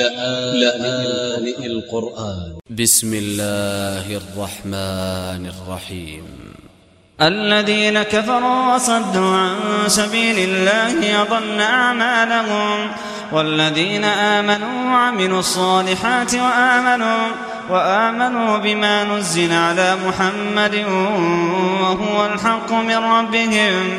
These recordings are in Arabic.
لآن القرآن. بسم الله الرحمن الرحيم. الذين كفروا وصدوا عن سبيل الله أضل أعمالهم والذين آمنوا وعملوا الصالحات وآمنوا وآمنوا بما نزل على محمد وهو الحق من ربهم.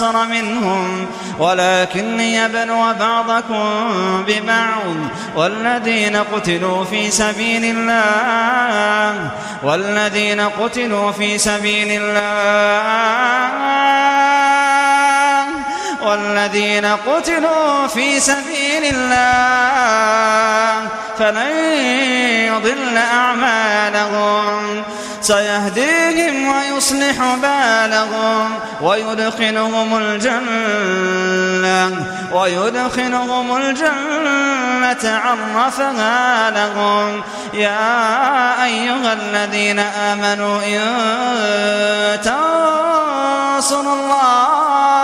لانتصر منهم ولكن ليبلو بعضكم ببعض والذين قتلوا في سبيل الله والذين قتلوا في سبيل الله. والذين قتلوا في سبيل الله فلن يضل أعمالهم. سيهديهم ويصلح بالهم ويدخلهم الجنة ويدخلهم الجنة عرفها لهم. يا أيها الذين آمنوا إن تنصروا الله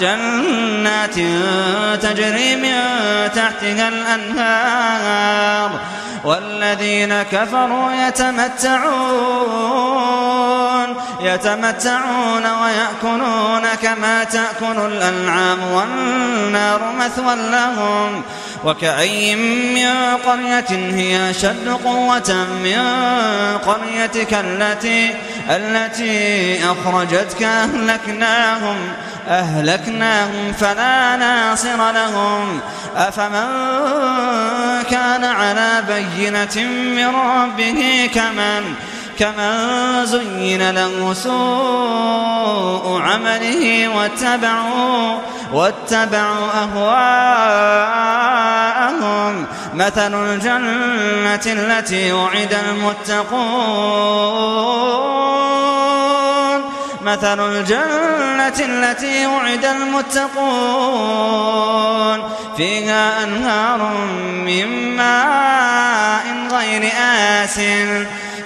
جنات تجري من تحتها الأنهار والذين كفروا يتمتعون يتمتعون ويأكلون كما تأكل الأنعام والنار مثوى لهم. وكأي من قرية هي أشد قوة من قريتك التي التي أخرجتك أهلكناهم أهلكناهم فلا ناصر لهم. أفمن كان على بينة من ربه كمن كمن زين له سوء عمله واتبعوا واتبعوا أهواءهم. مثل الجنة التي وعد المتقون. مثل الجنة التي وعد المتقون. فيها أنهار من ماء غير آسن.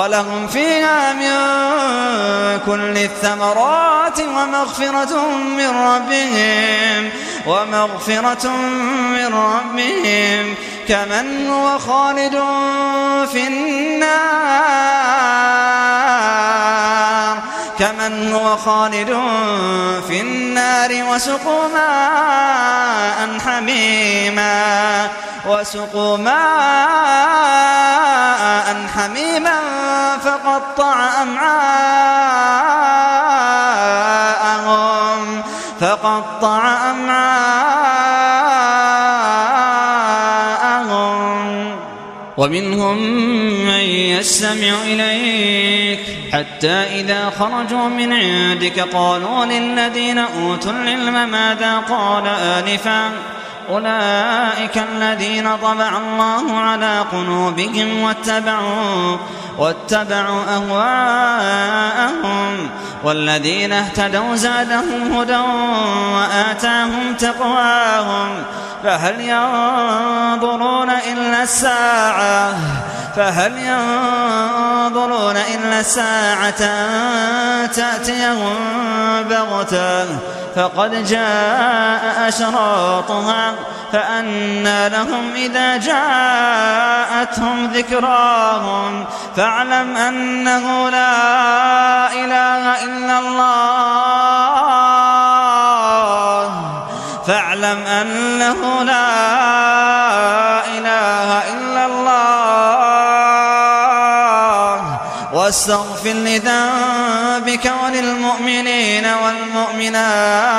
ولهم فيها من كل الثمرات ومغفرة من ربهم ومغفرة من ربهم. كمن هو خالد في النار. كمن هو خالد في النار وسقوا ماء حميما وسقوا ماء حميما فقطع أمعاءهم فقطع أمعاءهم. ومنهم من يستمع إليك حتى إذا خرجوا من عندك قالوا للذين أوتوا العلم ماذا قال آنفا؟ أولئك الذين طبع الله على قلوبهم واتبعوا واتبعوا أهواءهم والذين اهتدوا زادهم هدى وآتاهم تقواهم. فهل ينظرون إلا الساعة؟ فهل ينظرون إلا الساعة تأتيهم بغتة؟ فقد جاء أشراطها فأنى لهم إذا جاءتهم ذكراهم. فاعلم أنه لا إله إلا الله. فاعلم أنه لا إله إلا الله. واستغفر لذنبك وللمؤمنين والمؤمنات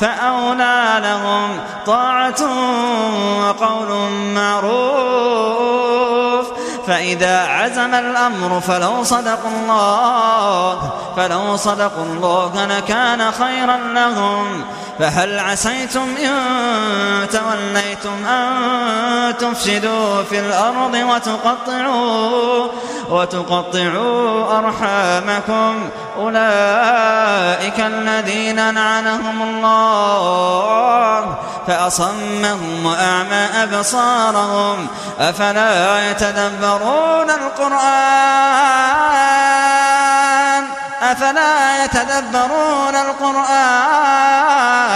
فأولى لهم طاعة وقول معروف. فإذا عزم الأمر فلو صدقوا الله فلو صدقوا الله لكان خيرا لهم. فهل عسيتم إن توليتم أن تفسدوا في الأرض وتقطعوا وتقطعوا أرحامكم؟ أولئك الذين لعنهم الله. فأصمهم وأعمى أبصارهم. أفلا يتدبرون القرآن؟ أفلا يتدبرون القرآن؟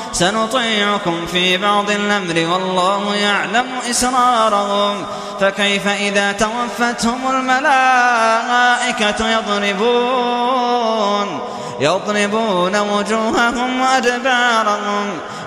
سنطيعكم في بعض الأمر والله يعلم إسرارهم. فكيف إذا توفتهم الملائكة يضربون؟ يضربون وجوههم وأدبارهم.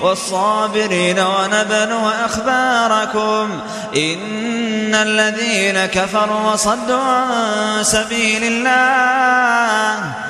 والصابرين ونبلو أخباركم إن الذين كفروا وصدوا عن سبيل الله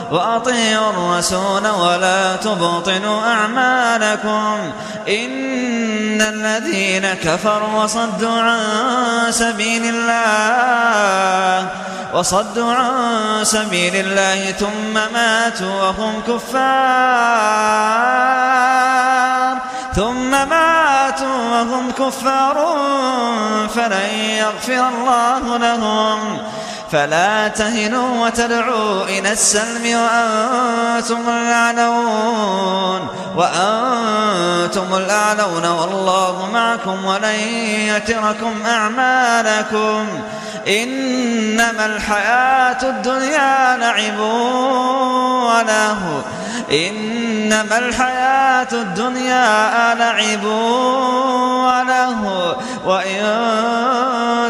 وأطيعوا الرسول ولا تبطلوا أعمالكم. إن الذين كفروا وصدوا عن سبيل الله وصدوا عن سبيل الله ثم ماتوا وهم كفار. ثم ماتوا وهم كفار فلن يغفر الله لهم. فلا تهنوا وتدعوا إلى السلم وأنتم الأعلون وأنتم الأعلون والله معكم ولن يتركم أعمالكم إنما الحياة الدنيا لعب وله إنما الحياة الدنيا لعب وله وإن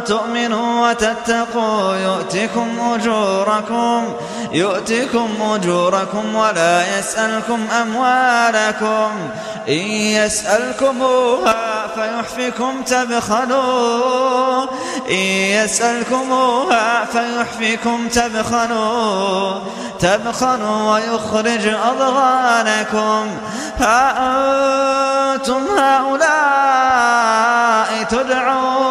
تؤمنوا وتتقوا يؤتكم أجوركم يؤتكم أجوركم ولا يسألكم أموالكم. إن يسألكموها فيحفكم تبخلوا إن يسألكموها فيحفكم تبخلوا تبخلوا ويخرج أضغانكم. ها أنتم هؤلاء تدعون.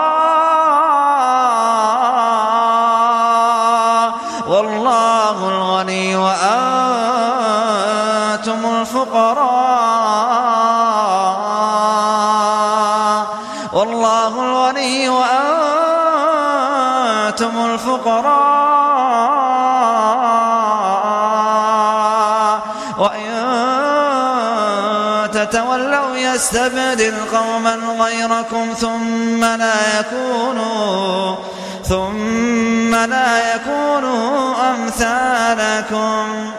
الفقراء. وإن تتولوا يستبدل قوما غيركم ثم لا يكونوا ثم لا يكونوا أمثالكم.